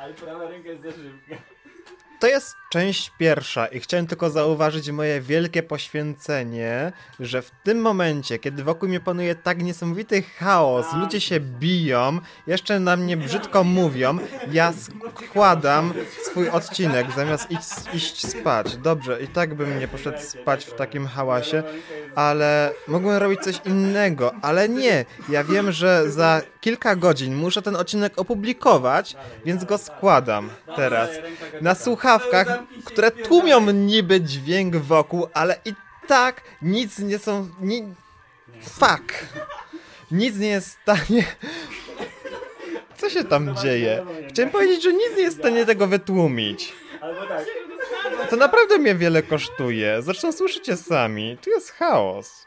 Ale prawa ręka jest za szybka. To jest część pierwsza i chciałem tylko zauważyć moje wielkie poświęcenie, że w tym momencie, kiedy wokół mnie panuje tak niesamowity chaos, ludzie się biją, jeszcze na mnie brzydko mówią, ja składam swój odcinek zamiast iść, iść spać. Dobrze, i tak bym nie poszedł spać w takim hałasie, ale mogłem robić coś innego, ale nie. Ja wiem, że za kilka godzin muszę ten odcinek opublikować, więc go składam teraz. Na słuchawkach, które tłumią niby dźwięk wokół, ale i tak nic nie są... Ni... Fuck! Nic nie jest w stanie... Co się tam dzieje? Chciałem powiedzieć, że nic nie jest w stanie tego wytłumić. Albo tak. To naprawdę mnie wiele kosztuje. Zresztą słyszycie sami. Tu jest chaos.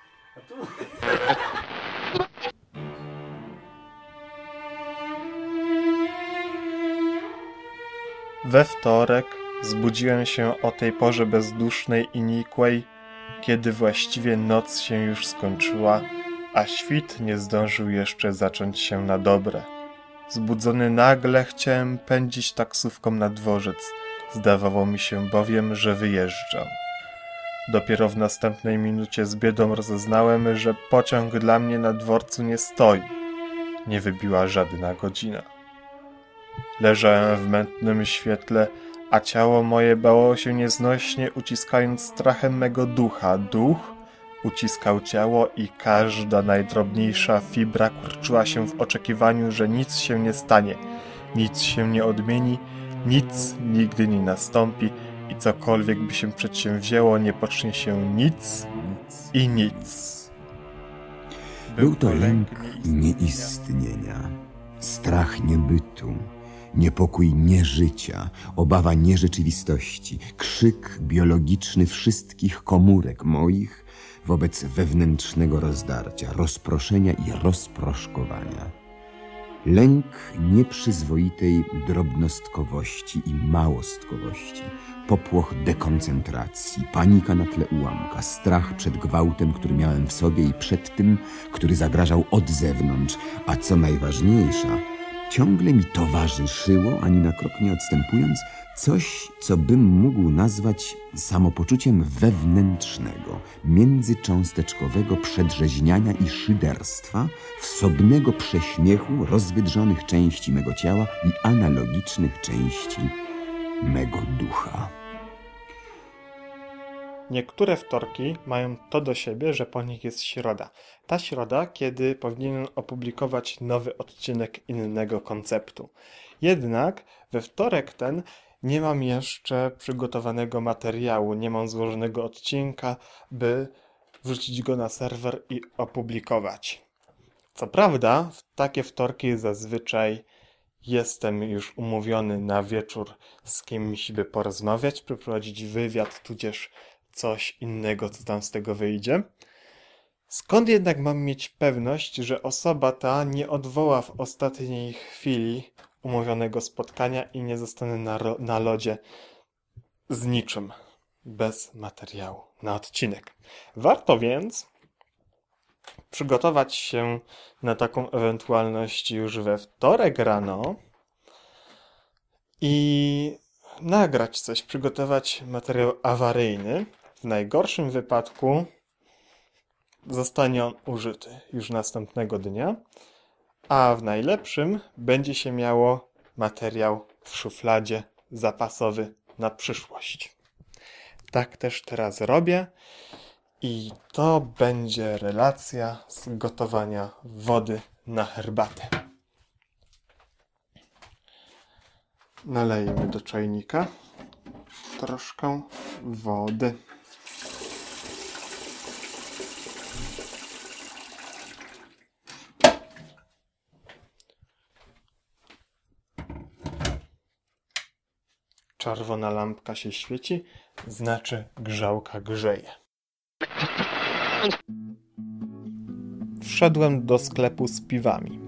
We wtorek zbudziłem się o tej porze bezdusznej i nikłej, kiedy właściwie noc się już skończyła, a świt nie zdążył jeszcze zacząć się na dobre. Zbudzony nagle chciałem pędzić taksówką na dworzec. Zdawało mi się bowiem, że wyjeżdżam. Dopiero w następnej minucie z biedą rozeznałem, że pociąg dla mnie na dworcu nie stoi. Nie wybiła żadna godzina. Leżałem w mętnym świetle, a ciało moje bało się nieznośnie, uciskając strachem mego ducha. Duch uciskał ciało i każda najdrobniejsza fibra kurczyła się w oczekiwaniu, że nic się nie stanie, nic się nie odmieni, nic nigdy nie nastąpi i cokolwiek by się przedsięwzięło, nie pocznie się nic i nic. Był to lęk nieistnienia. nieistnienia, strach niebytu, niepokój nieżycia, obawa nierzeczywistości, krzyk biologiczny wszystkich komórek moich wobec wewnętrznego rozdarcia, rozproszenia i rozproszkowania. Lęk nieprzyzwoitej drobnostkowości i małostkowości, popłoch dekoncentracji, panika na tle ułamka, strach przed gwałtem, który miałem w sobie i przed tym, który zagrażał od zewnątrz, a co najważniejsza, ciągle mi towarzyszyło, ani na krok nie odstępując, coś, co bym mógł nazwać samopoczuciem wewnętrznego, międzycząsteczkowego przedrzeźniania i szyderstwa, wsobnego prześmiechu rozwydrzonych części mego ciała i analogicznych części mego ducha. Niektóre wtorki mają to do siebie, że po nich jest środa. Ta środa, kiedy powinienem opublikować nowy odcinek innego konceptu. Jednak we wtorek ten nie mam jeszcze przygotowanego materiału, nie mam złożonego odcinka, by wrzucić go na serwer i opublikować. Co prawda, w takie wtorki zazwyczaj jestem już umówiony na wieczór z kimś, by porozmawiać, przeprowadzić wywiad, tudzież coś innego, co tam z tego wyjdzie. Skąd jednak mam mieć pewność, że osoba ta nie odwoła w ostatniej chwili umówionego spotkania i nie zostanę na, na lodzie z niczym, bez materiału na odcinek? Warto więc przygotować się na taką ewentualność już we wtorek rano i nagrać coś, przygotować materiał awaryjny. W najgorszym wypadku zostanie on użyty już następnego dnia, a w najlepszym będzie się miało materiał w szufladzie zapasowy na przyszłość. Tak też teraz robię i to będzie relacja z gotowania wody na herbatę. Nalejemy do czajnika troszkę wody. Czerwona lampka się świeci, znaczy grzałka grzeje. Wszedłem do sklepu z piwami.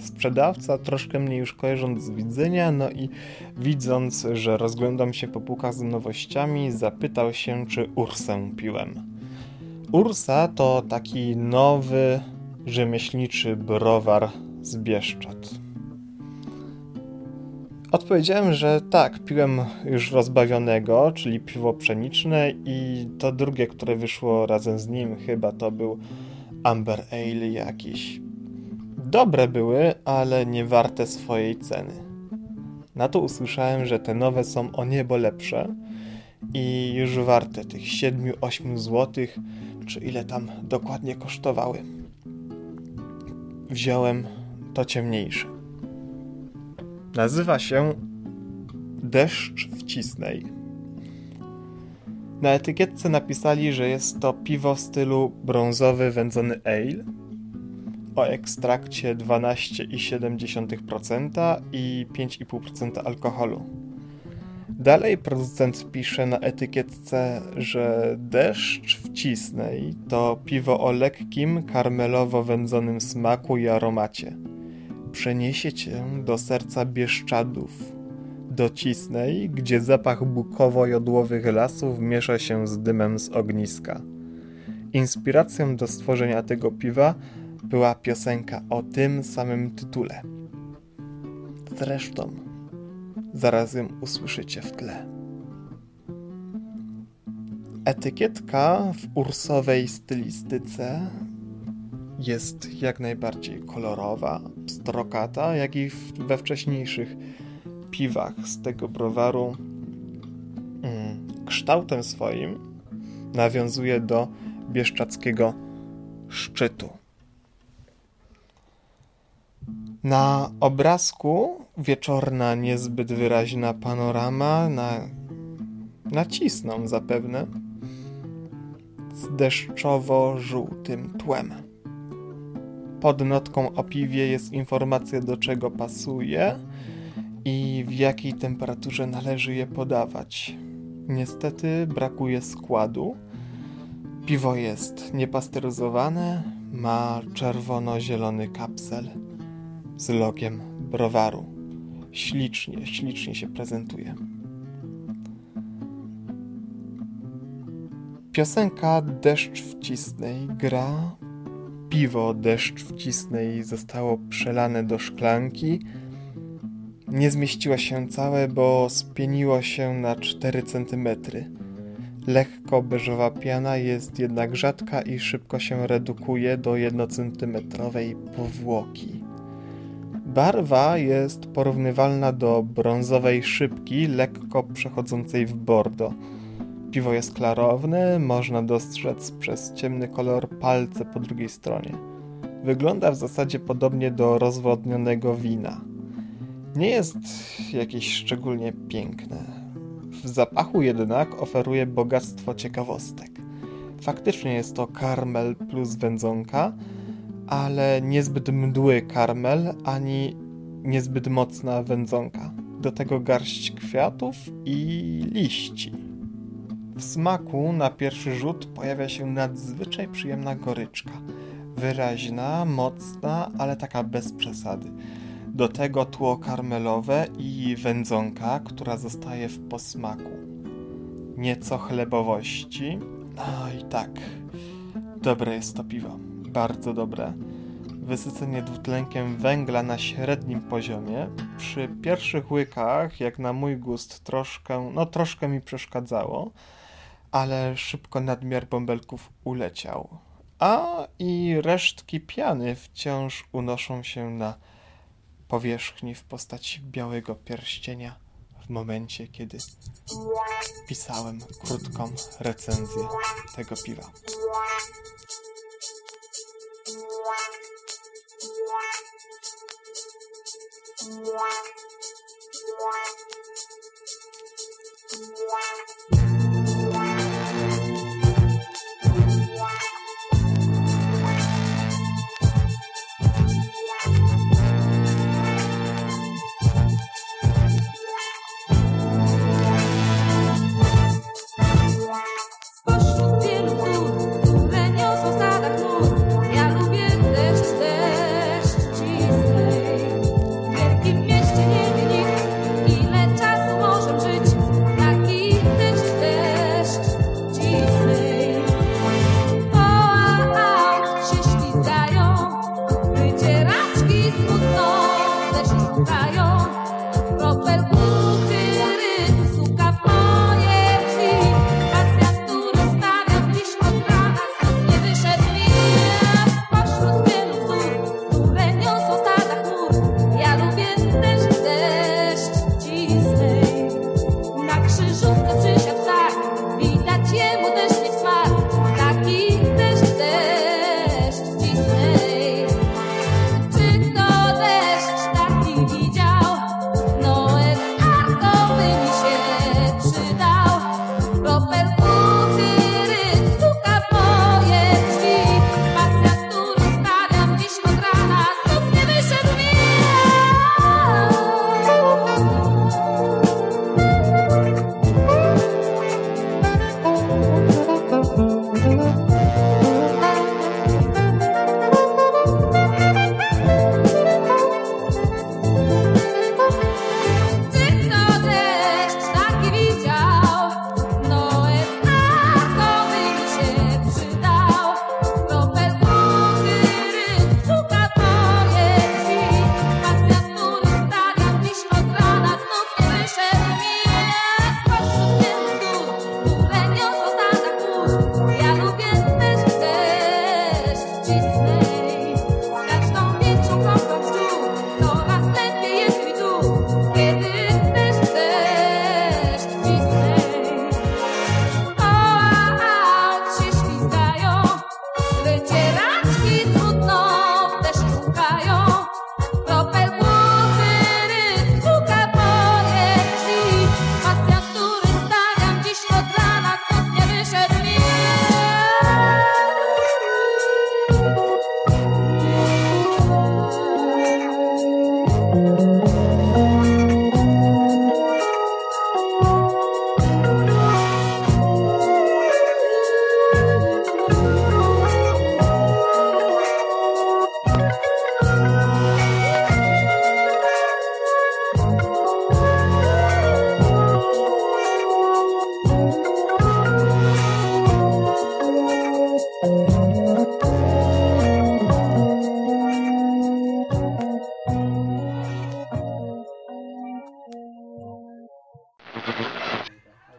Sprzedawca, troszkę mnie już kojarząc z widzenia, no i widząc, że rozglądam się po półkach z nowościami, zapytał się, czy Ursę piłem. Ursa to taki nowy, rzemieślniczy browar z Bieszczad. Odpowiedziałem, że tak, piłem już rozbawionego, czyli piwo pszeniczne i to drugie, które wyszło razem z nim, chyba to był Amber Ale jakiś. Dobre były, ale nie warte swojej ceny. Na to usłyszałem, że te nowe są o niebo lepsze i już warte tych 7-8 zł, czy ile tam dokładnie kosztowały. Wziąłem to ciemniejsze. Nazywa się Deszcz w Cisnej. Na etykietce napisali, że jest to piwo w stylu brązowy wędzony ale o ekstrakcie 12,7% i 5,5% alkoholu. Dalej producent pisze na etykietce, że deszcz w Cisnej to piwo o lekkim, karmelowo-wędzonym smaku i aromacie. Przeniesie cię do serca Bieszczadów, do Cisnej, gdzie zapach bukowo-jodłowych lasów miesza się z dymem z ogniska. Inspiracją do stworzenia tego piwa była piosenka o tym samym tytule. Zresztą, zaraz ją usłyszycie w tle. Etykietka w ursowej stylistyce jest jak najbardziej kolorowa, pstrokata, jak i we wcześniejszych piwach z tego browaru. Mm, kształtem swoim nawiązuje do bieszczackiego szczytu. Na obrazku wieczorna, niezbyt wyraźna panorama na, nacisną zapewne z deszczowo-żółtym tłem. Pod notką o piwie jest informacja do czego pasuje i w jakiej temperaturze należy je podawać. Niestety brakuje składu. Piwo jest niepasteryzowane, ma czerwono-zielony kapsel z logiem browaru. Ślicznie, ślicznie się prezentuje. Piosenka Deszcz w Cisnej gra. Piwo Deszcz Cisnej zostało przelane do szklanki. Nie zmieściło się całe, bo spieniło się na 4 cm. Lekko beżowa piana jest jednak rzadka i szybko się redukuje do 1 cm powłoki. Barwa jest porównywalna do brązowej szybki, lekko przechodzącej w bordo. Piwo jest klarowne, można dostrzec przez ciemny kolor palce po drugiej stronie. Wygląda w zasadzie podobnie do rozwodnionego wina. Nie jest jakieś szczególnie piękne. W zapachu jednak oferuje bogactwo ciekawostek. Faktycznie jest to karmel plus wędzonka, ale niezbyt mdły karmel, ani niezbyt mocna wędzonka. Do tego garść kwiatów i liści. W smaku na pierwszy rzut pojawia się nadzwyczaj przyjemna goryczka. Wyraźna, mocna, ale taka bez przesady. Do tego tło karmelowe i wędzonka, która zostaje w posmaku. Nieco chlebowości. No i tak, dobre jest to piwo bardzo dobre. Wysycenie dwutlenkiem węgla na średnim poziomie. Przy pierwszych łykach, jak na mój gust, troszkę, no troszkę mi przeszkadzało, ale szybko nadmiar bąbelków uleciał. A i resztki piany wciąż unoszą się na powierzchni w postaci białego pierścienia w momencie, kiedy pisałem krótką recenzję tego piwa.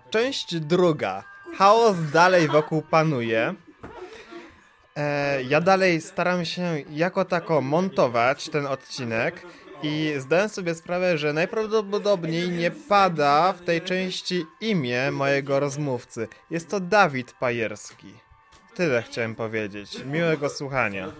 Część druga. Chaos dalej wokół panuje. E, ja dalej staram się jako tako montować ten odcinek i zdałem sobie sprawę, że najprawdopodobniej nie pada w tej części imię mojego rozmówcy. Jest to Dawid Pajerski. Tyle chciałem powiedzieć. Miłego słuchania.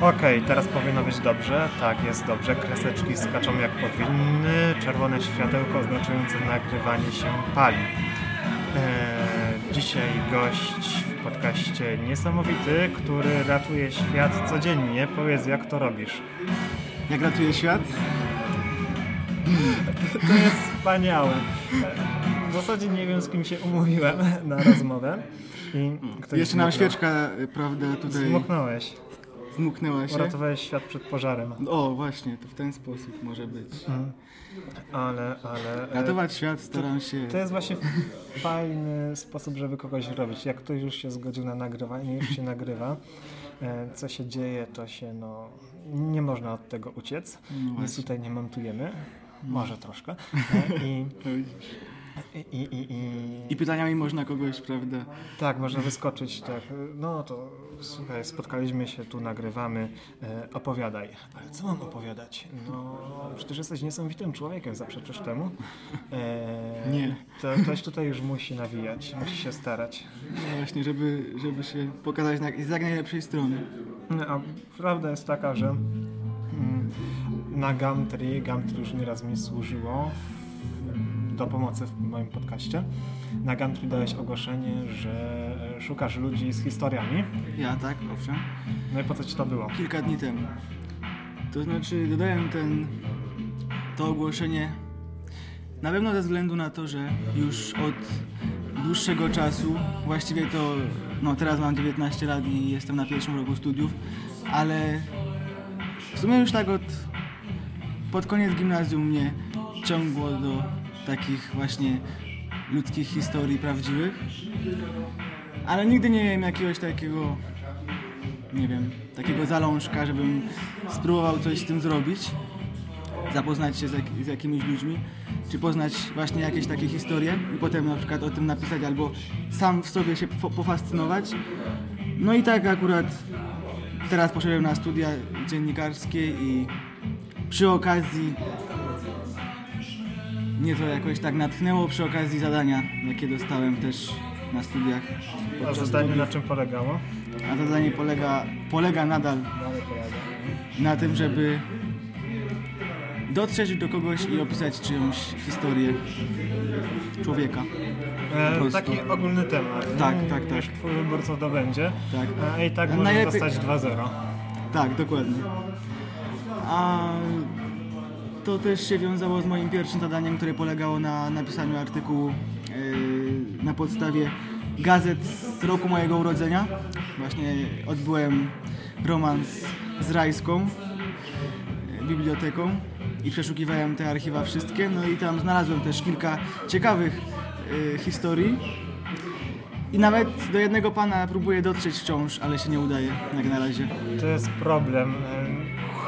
Okej, teraz powinno być dobrze. Tak, jest dobrze. Kreseczki skaczą jak powinny. Czerwone światełko oznaczające nagrywanie się pali. Eee, dzisiaj gość w podcaście niesamowity, który ratuje świat codziennie. Powiedz, jak to robisz? Jak ratuje świat? To jest wspaniałe. W zasadzie nie wiem, z kim się umówiłem na rozmowę. I Jeszcze nam świeczka, y, prawda, tutaj Zmuknąłeś. Zmuknęła się. Uratowałeś świat przed pożarem. O, właśnie, to w ten sposób może być. Ale, ale... e, Ratować świat staram się... To jest właśnie fajny sposób, żeby kogoś robić. Jak ktoś już się zgodził na nagrywanie, już się nagrywa, e, co się dzieje, to się no... Nie można od tego uciec. No Nic tutaj nie montujemy. Może troszkę. E, I, i, i, i, i, pytaniami można kogoś, prawda? tak, można wyskoczyć, tak. No to słuchaj, spotkaliśmy się, tu nagrywamy, e, opowiadaj. Ale co mam opowiadać? No, przecież jesteś niesamowitym człowiekiem, zaprzeczysz temu? E, Nie. To ktoś tutaj już musi nawijać, musi się starać. No właśnie, żeby, żeby się pokazać na, z jak najlepszej strony. No, a prawda jest taka, że mm, na Gumtree, Gumtree już nieraz mi służyło w, do pomocy w moim podcaście. Na Gumtree dałeś ogłoszenie, że szukasz ludzi z historiami. Ja, tak, owszem. No i po co ci to było? Kilka dni temu. To znaczy, dodałem ten, to ogłoszenie na pewno ze względu na to, że już od dłuższego czasu, właściwie to, no teraz mam 19 lat i jestem na pierwszym roku studiów, ale w sumie już tak od, pod koniec gimnazjum mnie ciągło do takich właśnie ludzkich historii prawdziwych, ale nigdy nie miałem jakiegoś takiego nie wiem, takiego zalążka, żebym spróbował coś z tym zrobić, zapoznać się z, jak, z jakimiś ludźmi, czy poznać właśnie jakieś takie historie i potem na przykład o tym napisać albo sam w sobie się po- pofascynować. No i tak akurat teraz poszedłem na studia dziennikarskie i przy okazji mnie to jakoś tak natchnęło przy okazji zadania, jakie dostałem też na studiach. A zadanie na czym polegało? A zadanie polega, polega nadal na tym, żeby dotrzeć do kogoś i opisać czyjąś historię człowieka. E, taki ogólny temat. Tak, tak, tak. Wiesz, twój wybór co to będzie. Tak. A i tak możesz najlepiej- dostać 2-0. Tak, dokładnie. A to też się wiązało z moim pierwszym zadaniem, które polegało na napisaniu artykułu yy, na podstawie gazet z roku mojego urodzenia. Właśnie odbyłem romans z Rajską yy, biblioteką i przeszukiwałem te archiwa wszystkie. No i tam znalazłem też kilka ciekawych yy, historii. I nawet do jednego pana próbuję dotrzeć wciąż, ale się nie udaje, jak na razie. To jest problem.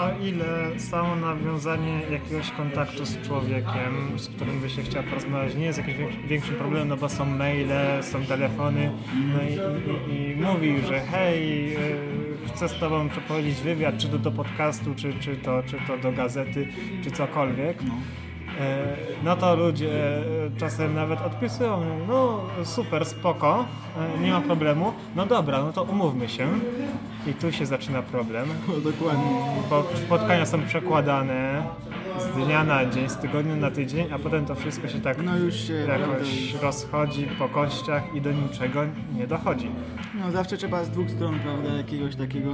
O ile samo nawiązanie jakiegoś kontaktu z człowiekiem, z którym by się chciał porozmawiać, nie jest jakimś większym problemem, no bo są maile, są telefony, no i, i, i, mówi, że hej, e, chcę z tobą przeprowadzić wywiad, czy to do podcastu, czy, czy, to, czy to do gazety, czy cokolwiek. No. No to ludzie e, czasem nawet odpisują, no super, spoko, e, nie ma problemu, no dobra, no to umówmy się. I tu się zaczyna problem, O, dokładnie. bo spotkania są przekładane z dnia na dzień, z tygodnia na tydzień, a potem to wszystko się tak No już się jakoś rozchodzi po kościach i do niczego nie dochodzi. No zawsze trzeba z dwóch stron, prawda, jakiegoś takiego.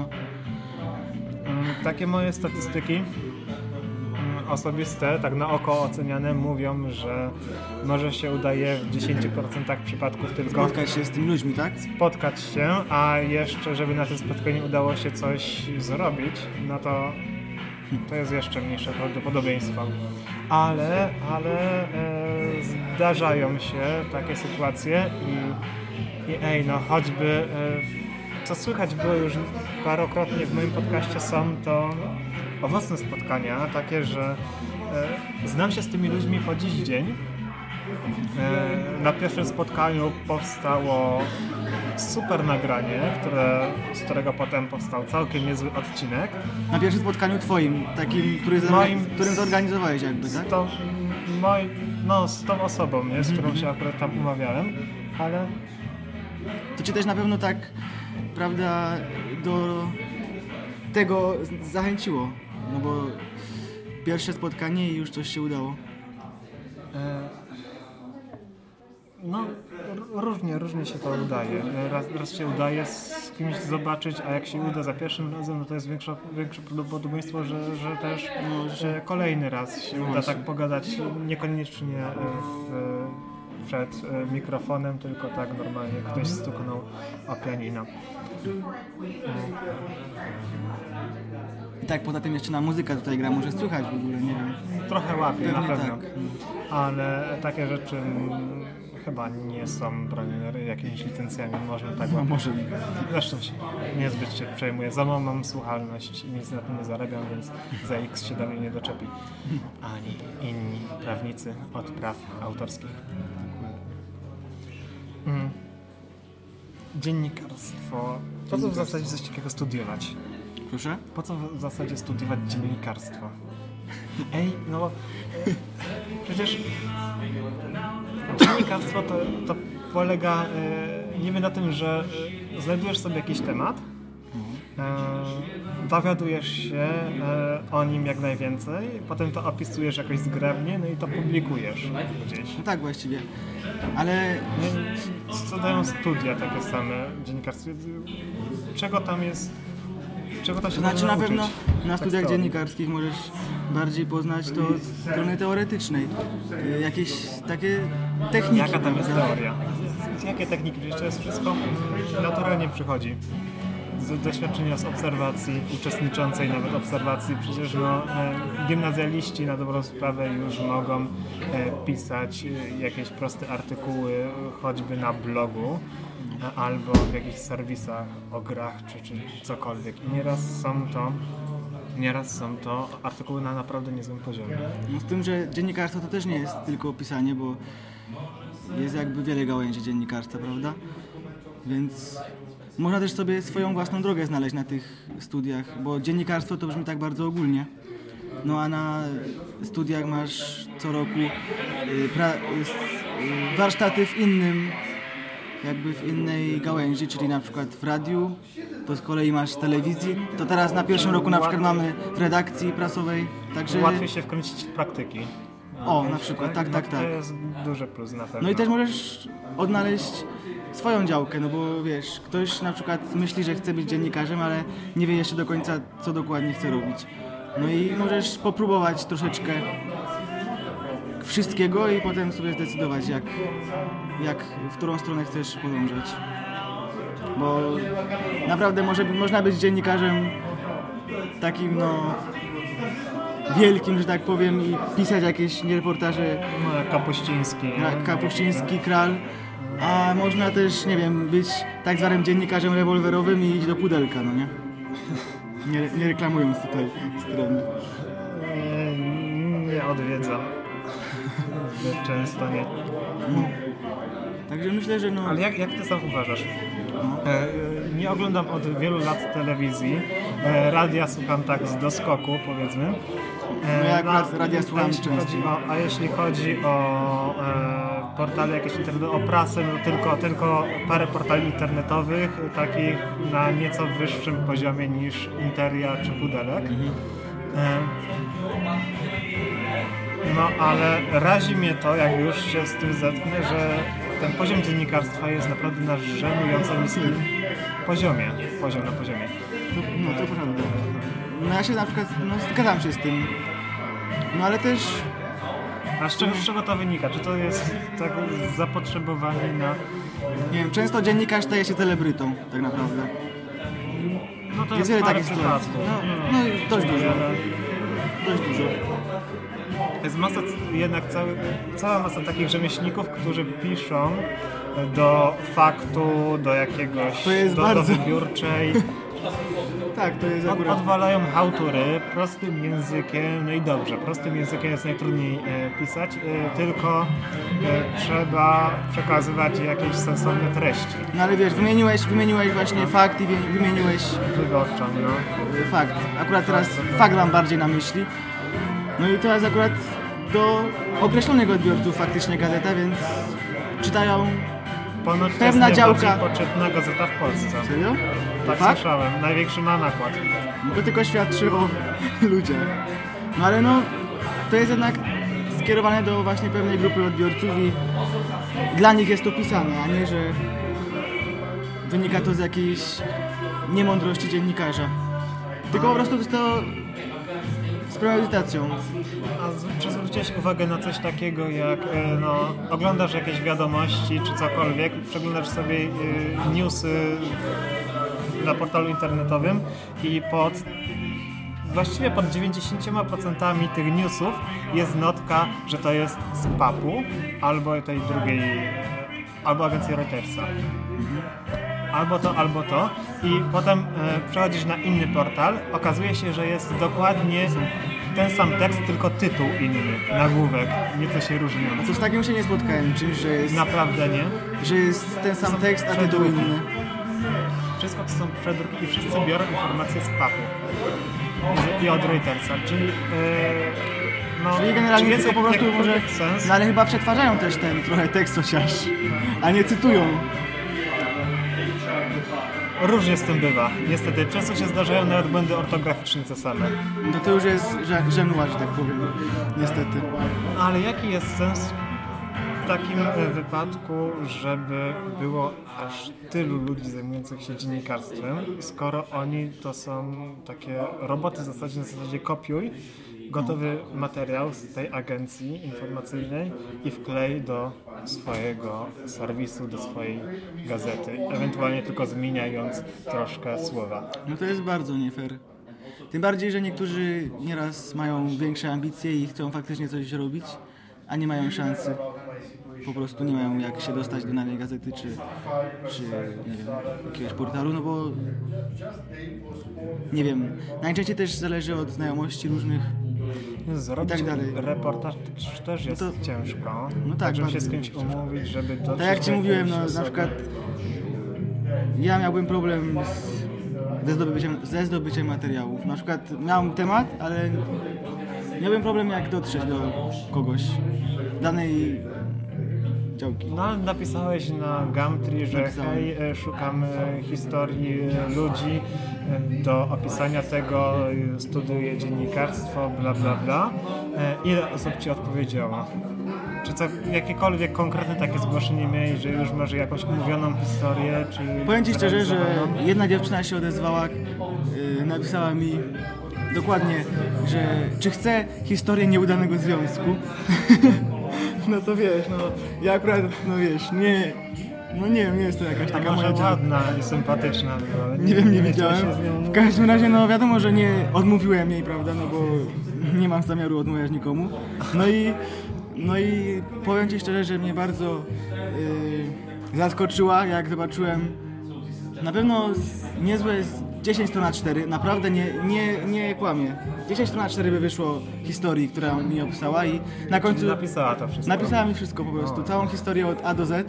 Mm, Takie moje statystyki osobiste, tak na oko oceniane, mówią, że może się udaje w 10% przypadków tylko Spotkać się z tymi ludźmi, tak? spotkać się, a jeszcze, żeby na tym spotkaniu udało się coś zrobić, no to to jest jeszcze mniejsze prawdopodobieństwo. Ale, ale e, zdarzają się takie sytuacje i, i ej, no choćby e, co słychać było już parokrotnie w moim podcaście są to owocne spotkania, takie, że e, znam się z tymi ludźmi po dziś dzień. E, na pierwszym spotkaniu powstało super nagranie, które, z którego potem powstał całkiem niezły odcinek. Na pierwszym spotkaniu twoim, takim, który Moim- którym zorganizowałeś jakby, Z tak? tą, moj, no, z tą osobą, nie, z którą się akurat tam umawiałem, ale To cię też na pewno tak, prawda, do tego zachęciło. No bo pierwsze spotkanie i już coś się udało. E, No, różnie, różnie się to udaje. Raz, raz się udaje z kimś zobaczyć, a jak się uda za pierwszym razem, no to jest większe, większe prawdopodobieństwo, że, że też że kolejny raz się uda tak pogadać, niekoniecznie e, w, przed e, mikrofonem, tylko tak normalnie ktoś stuknął o pianino. I tak, poza tym jeszcze na muzyka tutaj gra, może słychać w ogóle, nie wiem. Trochę łapie, na pewno. tak. Ale takie rzeczy chyba nie są bronione jakimiś licencjami, można tak No łapać. może. Zresztą się niezbyt się przejmuję. Za mało mam słuchalność i nic na tym nie zarabiam, więc za X się do mnie nie doczepi. Ani inni prawnicy od praw autorskich. Mm. Dziennikarstwo. Po co w zasadzie coś takiego studiować? Proszę? Po co w zasadzie studiować dziennikarstwo? Ej, no bo e, przecież dziennikarstwo to, to polega e, niby na tym, że e, znajdujesz sobie jakiś temat, e, dowiadujesz się e, o nim jak najwięcej, potem to opisujesz jakoś zgrabnie, no i to publikujesz gdzieś. No tak właściwie. Ale No, co dają studia takie same w dziennikarstwie? Czego tam jest? Czego tam się znaczy można na pewno na Tak studiach teorii. dziennikarskich możesz bardziej poznać to od strony teoretycznej. Y, Jakieś takie techniki. Jaka tam jest teoria? Jakie techniki? Przecież to jest wszystko naturalnie przychodzi. Z doświadczenia z obserwacji, uczestniczącej nawet obserwacji. Przecież no, e, gimnazjaliści na dobrą sprawę już mogą e, pisać e, jakieś proste artykuły, choćby na blogu albo w jakichś serwisach o grach czy, czy cokolwiek. I nieraz są to Nieraz są to artykuły na naprawdę niezłym poziomie. No z tym, że dziennikarstwo to też nie jest tylko pisanie, bo jest jakby wiele gałęzi dziennikarstwa, prawda? Więc można też sobie swoją własną drogę znaleźć na tych studiach, bo dziennikarstwo to brzmi tak bardzo ogólnie. No a na studiach masz co roku y, y, y, warsztaty w innym, jakby w innej gałęzi, czyli na przykład w radiu, to z kolei masz telewizji. To teraz na pierwszym roku na przykład mamy w redakcji prasowej, także... Łatwiej się wkręcić w praktyki. O, na przykład, tak, No tak, To tak. jest duży plus na pewno. No i też możesz odnaleźć swoją działkę, no bo wiesz, ktoś na przykład myśli, że chce być dziennikarzem, ale nie wie jeszcze do końca, co dokładnie chce robić. No i możesz popróbować troszeczkę wszystkiego i potem sobie zdecydować, jak, jak w którą stronę chcesz podążać. Bo naprawdę może, można być dziennikarzem takim, no, wielkim, że tak powiem, i pisać jakieś reportaże No, jak Kapuściński. jak Kapuściński, Kral, a można też, nie wiem, być tak zwanym dziennikarzem rewolwerowym i iść do pudelka, no nie? Nie, nie reklamując tutaj strony. Nie, nie odwiedzam. Często nie. Także myślę, że no... Ale jak, jak ty sam uważasz? E, nie oglądam od wielu lat telewizji. E, radia słucham tak z doskoku, powiedzmy. E, No ja akurat a- radia słucham chodzi o, A jeśli chodzi o e, portale jakieś internetowe, o prasę, no tylko, tylko parę portali internetowych, takich na nieco wyższym poziomie niż Interia czy Pudelek. E, no ale razi mnie to, jak już się z tym zetknę, że ten poziom dziennikarstwa jest naprawdę na żenująco niskim poziomie. Poziom na poziomie. To, no to prawda. No ja się na przykład, no zgadzam się z tym. No ale też, A z czego, z czego to wynika? Czy to jest tak zapotrzebowanie na... nie wiem, często dziennikarz staje się celebrytą, tak naprawdę. No to Jest jest wiele takich sytuacji. No, no dość dużo, dość dużo. Jest masa, jednak cały, cała masa takich rzemieślników, którzy piszą do faktu, do jakiegoś, To jest do, bardzo- do wybiórczej. tak, to jest Od, akurat... odwalają hałtury prostym językiem, no i dobrze, prostym językiem jest najtrudniej e, pisać, e, tylko e, trzeba przekazywać jakieś sensowne treści. No ale wiesz, wymieniłeś, wymieniłeś właśnie fakt i wymieniłeś Wyborczą, no. fakt. Akurat teraz fakt mam bardziej na myśli. No i teraz akurat do określonych odbiorców faktycznie gazeta, więc czytają... Ponoć Pewna działka. poczytna gazeta w Polsce. Serio? Tak fakt? słyszałem, największy ma nakład. To tylko świadczy o ludziach. No ale no, to jest jednak skierowane do właśnie pewnej grupy odbiorców i dla nich jest to pisane, a nie, że wynika to z jakiejś niemądrości dziennikarza. Tylko po prostu jest to z premedytacją. A czy zwróciłeś uwagę na coś takiego, jak e, no, oglądasz jakieś wiadomości czy cokolwiek, przeglądasz sobie e, newsy na portalu internetowym i pod właściwie pod 90% tych newsów jest notka, że to jest z PAP-u albo tej drugiej, albo agencji Reutersa. Albo to, albo to. I potem e, przechodzisz na inny portal, okazuje się, że jest dokładnie ten sam tekst, tylko tytuł inny, nagłówek, nieco się różniący. To z takim się nie spotkałem, czymś, że jest, Naprawdę nie. że jest ten sam tekst, a tytuł inny. Wszystko to są przedruki i wszyscy biorą informacje z papu i, i od Reutersa, czyli e, no, Czyli generalnie jest po prostu może... sens? No ale chyba przetwarzają też ten trochę tekst chociaż, a nie cytują. Różnie z tym bywa. Niestety, często się zdarzają nawet błędy ortograficzne te same. No to już jest że- żenuła, że tak powiem. Niestety. No, ale jaki jest sens w takim e, wypadku, żeby było aż tylu ludzi zajmujących się dziennikarstwem, skoro oni to są takie roboty w zasadzie na zasadzie kopiuj gotowy materiał z tej agencji informacyjnej i wklej do swojego serwisu, do swojej gazety, ewentualnie tylko zmieniając troszkę słowa. No to jest bardzo nie fair. Tym bardziej, że niektórzy nieraz mają większe ambicje i chcą faktycznie coś robić, a nie mają szansy. Po prostu nie mają jak się dostać do danej gazety czy, czy nie wiem, jakiegoś portalu, no bo nie wiem, najczęściej też zależy od znajomości różnych. Zrobić tak dalej. reportaż też jest to- ciężko. No tak, żeby się z kimś umówić, żeby dotrzeć Tak jak Ci mówiłem, no, na przykład ja miałbym problem z, ze, zdobyciem, ze zdobyciem materiałów. Na przykład miałem temat, ale miałbym problem jak dotrzeć do kogoś danej działki. No, napisałeś na Gumtree, że Napisałem. hej, e, szukamy historii e, ludzi e, do opisania tego, studiuję dziennikarstwo, bla bla bla. Ile osób Ci odpowiedziało? Czy co, jakiekolwiek konkretne takie zgłoszenie miałeś, że już masz jakąś umówioną historię, czy... Powiem Ci szczerze, że jedna dziewczyna się odezwała, yy, napisała mi dokładnie, że czy chce historię nieudanego związku. no to wiesz, no ja akurat, no wiesz, nie, no nie wiem, nie jest to jakaś taka może moja ładna i sympatyczna była, ale Nie wiem, nie nią W każdym razie, no wiadomo, że nie odmówiłem jej, prawda, no bo nie mam zamiaru odmawiać nikomu. No i, no i powiem Ci szczerze, że mnie bardzo yy, zaskoczyła, jak zobaczyłem na pewno z- niezłe z 10 to na 4, naprawdę nie, nie, nie kłamię. 10 to na 4 by wyszło historii, która mi opisała i na końcu... Napisała to wszystko. Napisała mi wszystko po prostu, całą historię od A do Z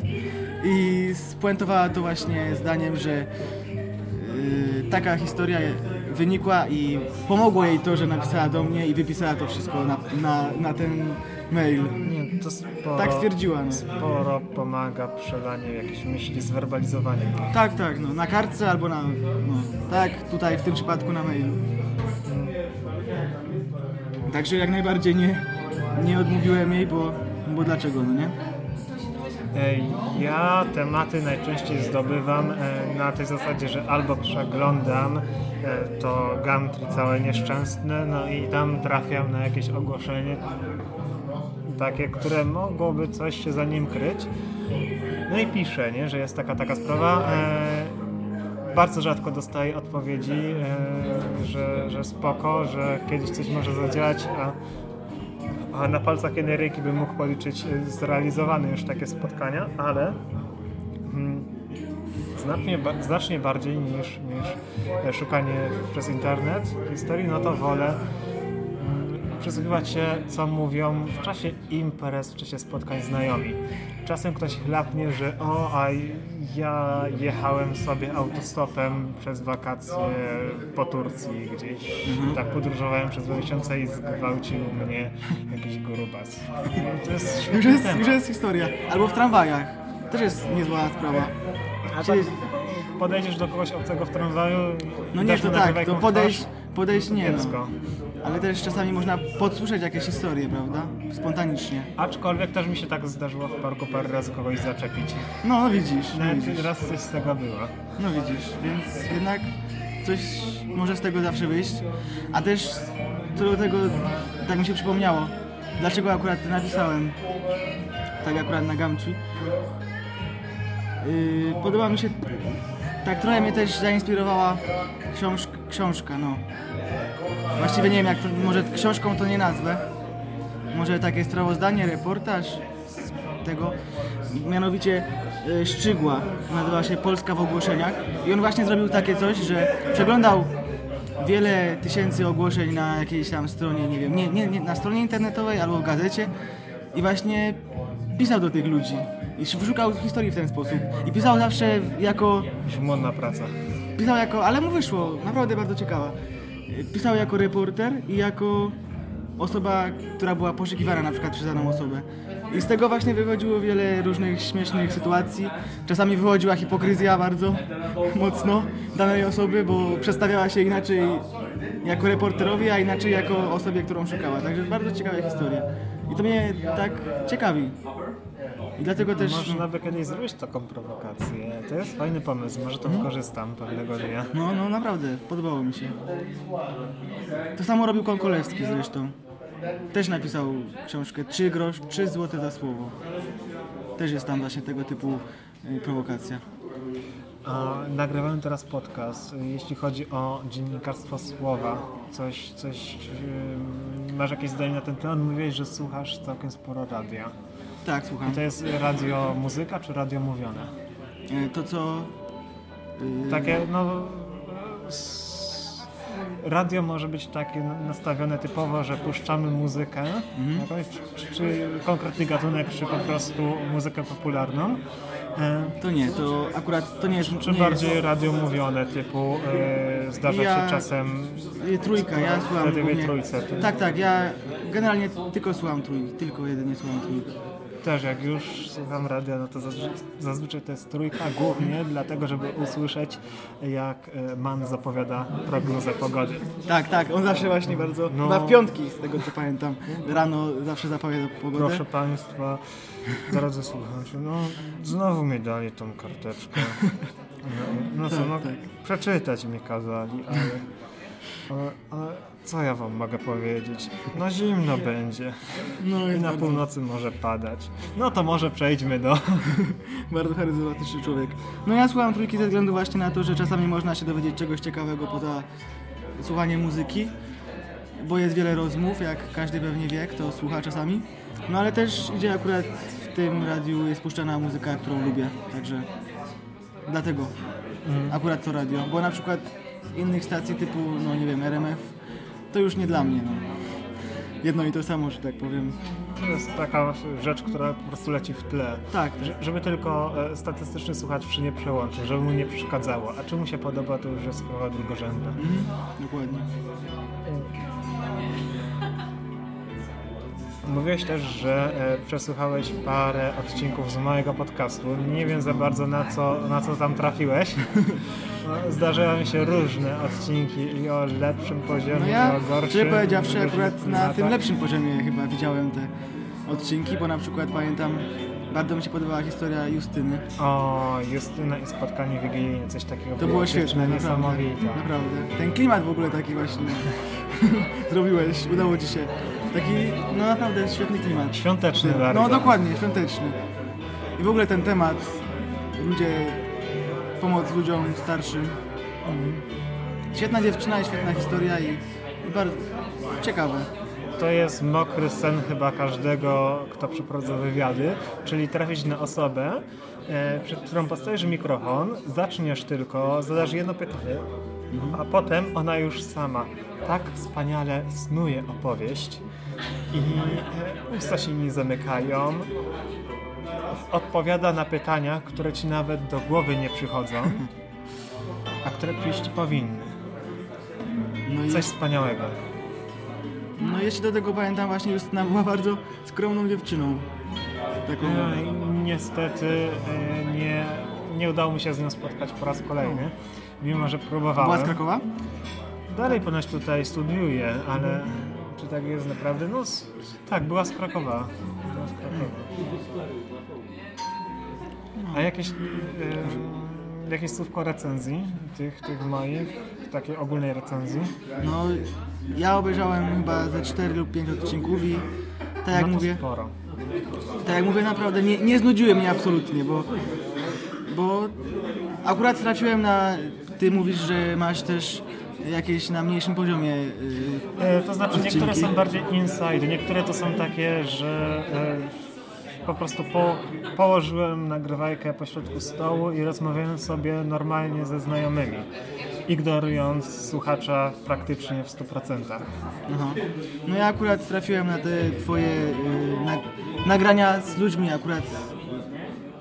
i spuentowała to właśnie zdaniem, że yy, taka historia wynikła i pomogło jej to, że napisała do mnie i wypisała to wszystko na, na, na ten mail. Nie, to sporo, Tak stwierdziła, no. Sporo pomaga przelanie jakichś myśli, zwerbalizowanie. Tak, tak, no, na kartce albo na, no, tak tutaj w tym przypadku na mailu. Także jak najbardziej nie, nie odmówiłem jej, bo, bo dlaczego, no nie? E, Ja tematy najczęściej zdobywam e, na tej zasadzie, że albo przeglądam e, to Gumtree całe nieszczęsne, no i tam trafiam na jakieś ogłoszenie takie, które mogłoby coś się za nim kryć. No i piszę, nie, że jest taka taka sprawa. Bardzo rzadko dostaję odpowiedzi, e, że, że spoko, że kiedyś coś może zadziałać, a a na palcach jednej ręki bym mógł policzyć e, zrealizowane już takie spotkania, ale mm, znacznie, znacznie bardziej niż, niż e, szukanie przez internet. Historii, no to wolę przysłuchiwać się, co mówią w czasie imprez, w czasie spotkań znajomi. Czasem ktoś chlapnie, że o, a ja jechałem sobie autostopem przez wakacje po Turcji gdzieś. Tak podróżowałem przez dwa miesiące i zgwałcił mnie jakiś grubas. To jest Już jest, temat. już jest historia. Albo w tramwajach. Też jest niezła sprawa. A Czyli- tak podejdziesz do kogoś obcego w tramwaju No nie, to tak, to podejść, podejść nie no. Ale też czasami można podsłyszeć jakieś historie, prawda? Spontanicznie. Aczkolwiek też mi się tak zdarzyło w parku parę razy kogoś zaczepić. No, no widzisz, no Nawet widzisz. raz coś z tego było. No widzisz, więc jednak coś może z tego zawsze wyjść. A też co do tego, tak mi się przypomniało, dlaczego akurat napisałem tak akurat na Gamci. Yy, podoba mi się, tak trochę mnie też zainspirowała książk, książka, no. Właściwie nie wiem jak to, może książką to nie nazwę. Może takie sprawozdanie, reportaż z tego, mianowicie e, Szczygła, nazywa się Polska w ogłoszeniach i on właśnie zrobił takie coś, że przeglądał wiele tysięcy ogłoszeń na jakiejś tam stronie, nie wiem, nie, nie, nie na stronie internetowej albo w gazecie i właśnie pisał do tych ludzi i szukał historii w ten sposób i pisał zawsze jako Żmudna praca. Pisał jako, ale mu wyszło, naprawdę bardzo ciekawa. Pisał jako reporter i jako osoba, która była poszukiwana na przykład przez daną osobę. I z tego właśnie wychodziło wiele różnych śmiesznych sytuacji. Czasami wychodziła hipokryzja bardzo mocno danej osoby, bo przedstawiała się inaczej jako reporterowi, a inaczej jako osobie, którą szukała. Także bardzo ciekawa historia. I to mnie tak ciekawi. I dlatego też... Można by kiedyś zrobić taką prowokację. To jest fajny pomysł, może to wykorzystam pewnego dnia. No, no naprawdę, podobało mi się. To samo robił Konkolewski zresztą. Też napisał książkę 3 grosz, 3 złote za słowo. Też jest tam właśnie tego typu y, prowokacja. A, nagrywamy teraz podcast. Jeśli chodzi o dziennikarstwo słowa, coś, coś yy, masz jakieś zdanie na ten temat? Mówiłeś, że słuchasz całkiem sporo radia. Tak, słucham. I to jest radio muzyka czy radio mówione? Y, To co... y, Takie, no. Radio może być takie nastawione typowo, że puszczamy muzykę, jakąś, czy, czy konkretny gatunek, czy po prostu muzykę popularną. E, To nie, to akurat to nie jest... Czy nie bardziej jest, radio mówione, typu e, zdarza Ja- się czasem Trójka, ja słucham głównie... trójce, Tak, tak, ja generalnie tylko słucham trójki, tylko jedynie słucham trójki. Też jak już słucham radia, no to zazwy- zazwyczaj to jest trójka, głównie dlatego, żeby usłyszeć jak e, man zapowiada prognozę pogody. Tak, tak, on zawsze właśnie bardzo... No. Chyba w piątki, z tego co pamiętam, rano zawsze zapowiada pogodę. Proszę Państwa, zaraz słuchajcie, no znowu mi dali tą karteczkę. No, no co, no Tak, przeczytać mi kazali, ale, ale, ale co ja Wam mogę powiedzieć? No zimno będzie No i na północy może padać. No to może przejdźmy do... bardzo charyzmatyczny człowiek. No ja słucham trójki ze względu właśnie na to, że czasami można się dowiedzieć czegoś ciekawego poza słuchaniem muzyki, bo jest wiele rozmów, jak każdy pewnie wie, kto słucha czasami. No ale też idzie akurat w tym radiu jest puszczana muzyka, którą lubię, także dlatego akurat to radio, bo na przykład innych stacji typu, no nie wiem, RMF, to już nie dla mnie, no. Jedno i to samo, że tak powiem. To jest taka rzecz, która po prostu leci w tle. Tak, Że- Żeby tylko e, statystyczny słuchacz się nie przełączył, żeby mu nie przeszkadzało. A czy mu się podoba, to już jest sprawa drugorzędna. Mhm, dokładnie. Mówiłeś też, że e, przesłuchałeś parę odcinków z mojego podcastu. Nie wiem za bardzo na co, na co tam trafiłeś. No, Zdarzały mi się różne odcinki i o lepszym poziomie, No i ja, o gorszym. szczerze powiedziawszy, akurat na tym lepszym poziomie chyba widziałem te odcinki, bo na przykład pamiętam, bardzo mi się podobała historia Justyny. O, Justyna i spotkanie wigilijne, coś takiego To było świetne, naprawdę, niesamowite. naprawdę. Ten klimat w ogóle taki właśnie zrobiłeś, udało ci się. Taki, no naprawdę świetny klimat. Świąteczny bardzo. No dokładnie, świąteczny. I w ogóle ten temat, ludzie, pomoc ludziom starszym. Świetna dziewczyna i świetna historia i, i bardzo ciekawe. to jest mokry sen chyba każdego, kto przeprowadza wywiady, czyli trafić na osobę, e, przed którą postawisz mikrofon, zaczniesz tylko, zadasz jedno pytanie, a potem ona już sama tak wspaniale snuje opowieść i usta się nie zamykają, odpowiada na pytania, które ci nawet do głowy nie przychodzą, a które przyjść powinny. No i, Coś wspaniałego. no jeszcze do tego pamiętam właśnie Justyna była bardzo skromną dziewczyną. Taką... No i niestety e, nie, nie udało mi się z nią spotkać po raz kolejny, mimo że próbowałem. Była z Krakowa? Dalej ponoć tutaj studiuje, ale czy tak jest naprawdę? No s- tak, była z Krakowa. Była z Krakowa. A jakieś, e, jakieś słówko recenzji tych, tych moich, takiej ogólnej recenzji? No, ja obejrzałem chyba ze 4 lub 5 odcinków i tak jak no mówię, sporo. tak jak mówię, naprawdę nie, nie znudziły mnie absolutnie, bo, bo akurat trafiłem na, ty mówisz, że masz też jakieś na mniejszym poziomie yy, E, To znaczy niektóre Odcinki. są bardziej inside, niektóre to są takie, że e, po prostu po, położyłem nagrywajkę pośrodku stołu i rozmawiałem sobie normalnie ze znajomymi, ignorując słuchacza praktycznie w 100%. Aha. No ja akurat trafiłem na te twoje y, na, nagrania z ludźmi akurat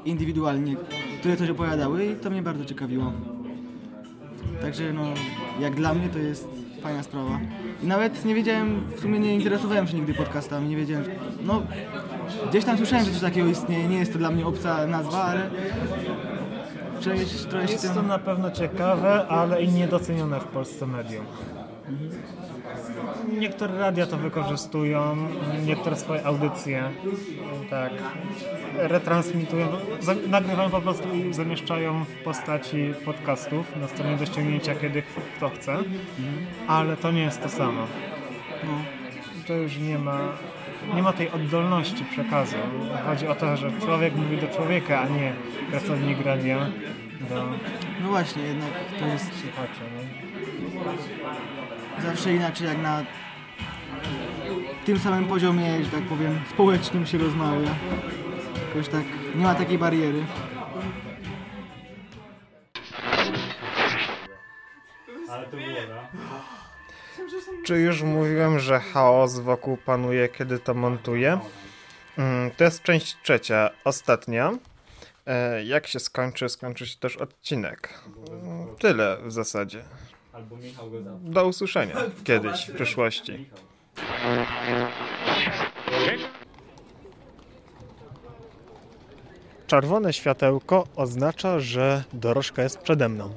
indywidualnie, które coś opowiadały i to mnie bardzo ciekawiło. Także no, jak dla mnie to jest fajna sprawa. I nawet nie wiedziałem, w sumie nie interesowałem się nigdy podcastami, nie wiedziałem, no gdzieś tam słyszałem, że coś takiego istnieje, nie jest to dla mnie obca nazwa, ale przynajmniej trochę Jest to na pewno ciekawe, ale i niedocenione w Polsce medium. Niektóre radia to wykorzystują, niektóre swoje audycje tak retransmitują, nagrywają po prostu i zamieszczają w postaci podcastów na stronie do ściągnięcia, kiedy kto chce, ale to nie jest to samo. No. To już nie ma, nie ma tej oddolności przekazu. Chodzi o to, że człowiek mówi do człowieka, a nie pracownik radia do no właśnie, jednak to jest słuchacza. Nie? Zawsze inaczej jak na tym samym poziomie, że tak powiem, społecznym się rozmawia. Jakoś tak, nie ma takiej bariery. Czy już mówiłem, że chaos wokół panuje, kiedy to montuję? Mm, To jest część trzecia, ostatnia. E, Jak się skończy, skończy się też odcinek. Mm, Tyle w zasadzie. Do usłyszenia kiedyś w przyszłości. Czerwone światełko oznacza, że dorożka jest przede mną.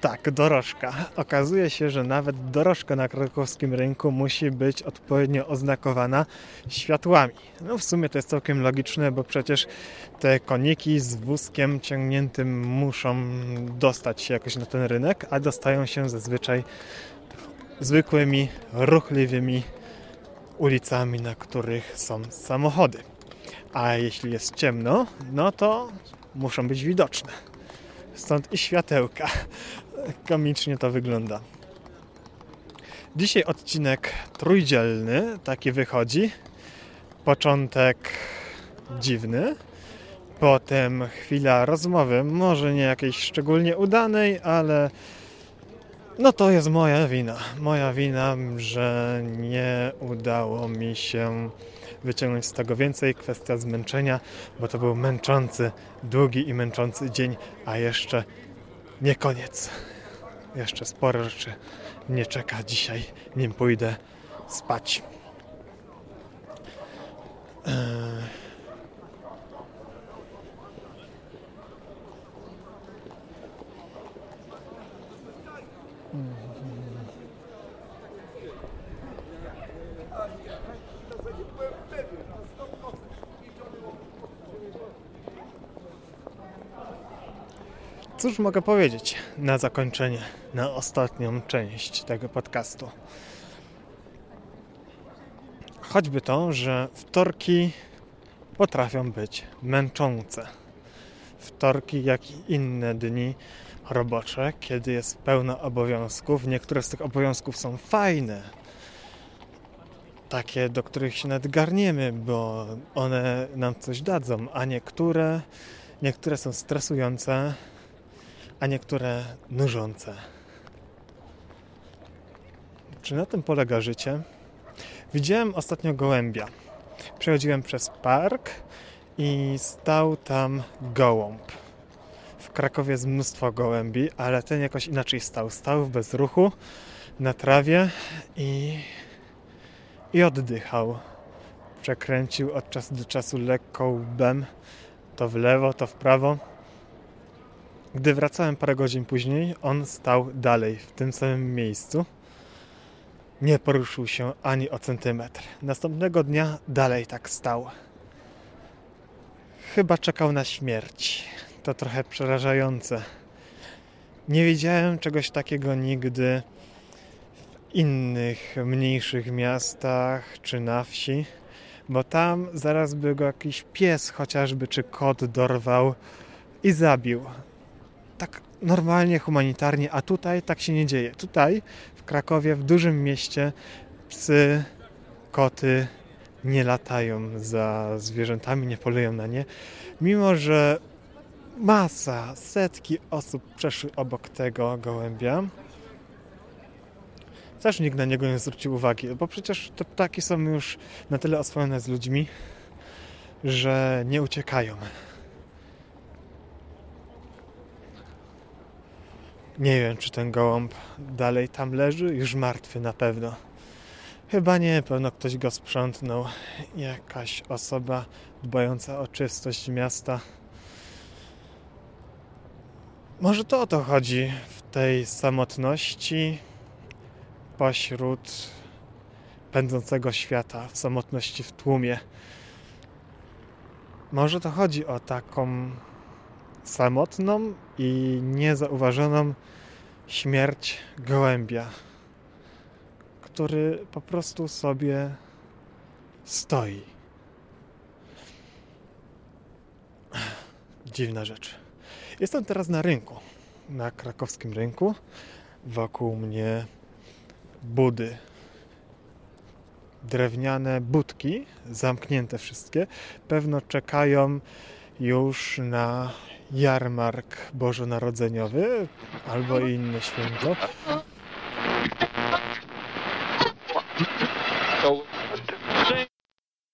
Tak, dorożka. Okazuje się, że nawet dorożka na krakowskim rynku musi być odpowiednio oznakowana światłami. No w sumie to jest całkiem logiczne, bo przecież te koniki z wózkiem ciągniętym muszą dostać się jakoś na ten rynek, a dostają się zazwyczaj zwykłymi, ruchliwymi ulicami, na których są samochody. A jeśli jest ciemno, no to muszą być widoczne. Stąd i światełka. Komicznie to wygląda. Dzisiaj odcinek trójdzielny, taki wychodzi. Początek dziwny, potem chwila rozmowy, może nie jakiejś szczególnie udanej, ale no to jest moja wina. Moja wina, że nie udało mi się wyciągnąć z tego więcej. Kwestia zmęczenia, bo to był męczący, długi i męczący dzień, a jeszcze nie koniec. Jeszcze sporo rzeczy mnie czeka dzisiaj, nim pójdę spać. Eee. Mogę powiedzieć na zakończenie, na ostatnią część tego podcastu? Choćby to, że wtorki potrafią być męczące. Wtorki, jak i inne dni robocze, kiedy jest pełno obowiązków. Niektóre z tych obowiązków są fajne, takie, do których się nadgarniemy, bo one nam coś dadzą, a niektóre, niektóre są stresujące, a niektóre nużące. Czy na tym polega życie? Widziałem ostatnio gołębia. Przechodziłem przez park i stał tam gołąb. W Krakowie jest mnóstwo gołębi, ale ten jakoś inaczej stał. Stał w bezruchu na trawie i, i oddychał. Przekręcił od czasu do czasu lekko łbem, to w lewo, to w prawo. Gdy wracałem parę godzin później, on stał dalej, w tym samym miejscu. Nie poruszył się ani o centymetr. Następnego dnia dalej tak stał. Chyba czekał na śmierć. To trochę przerażające. Nie widziałem czegoś takiego nigdy w innych mniejszych miastach czy na wsi, bo tam zaraz by go jakiś pies chociażby czy kot dorwał i zabił. Normalnie, humanitarnie, a tutaj tak się nie dzieje. Tutaj w Krakowie, w dużym mieście, psy, koty nie latają za zwierzętami, nie polują na nie, mimo że masa, setki osób przeszły obok tego gołębia. Też nikt na niego nie zwrócił uwagi, bo przecież te ptaki są już na tyle oswojone z ludźmi, że nie uciekają. Nie wiem, czy ten gołąb dalej tam leży, już martwy na pewno. Chyba nie, pewno ktoś go sprzątnął. Jakaś osoba dbająca o czystość miasta. Może to o to chodzi w tej samotności pośród pędzącego świata, w samotności w tłumie. Może to chodzi o taką samotną i niezauważoną śmierć gołębia, który po prostu sobie stoi. Dziwna rzecz. Jestem teraz na rynku, na krakowskim rynku. Wokół mnie budy. Drewniane budki, zamknięte wszystkie, pewno czekają już na jarmark bożonarodzeniowy albo inne święto.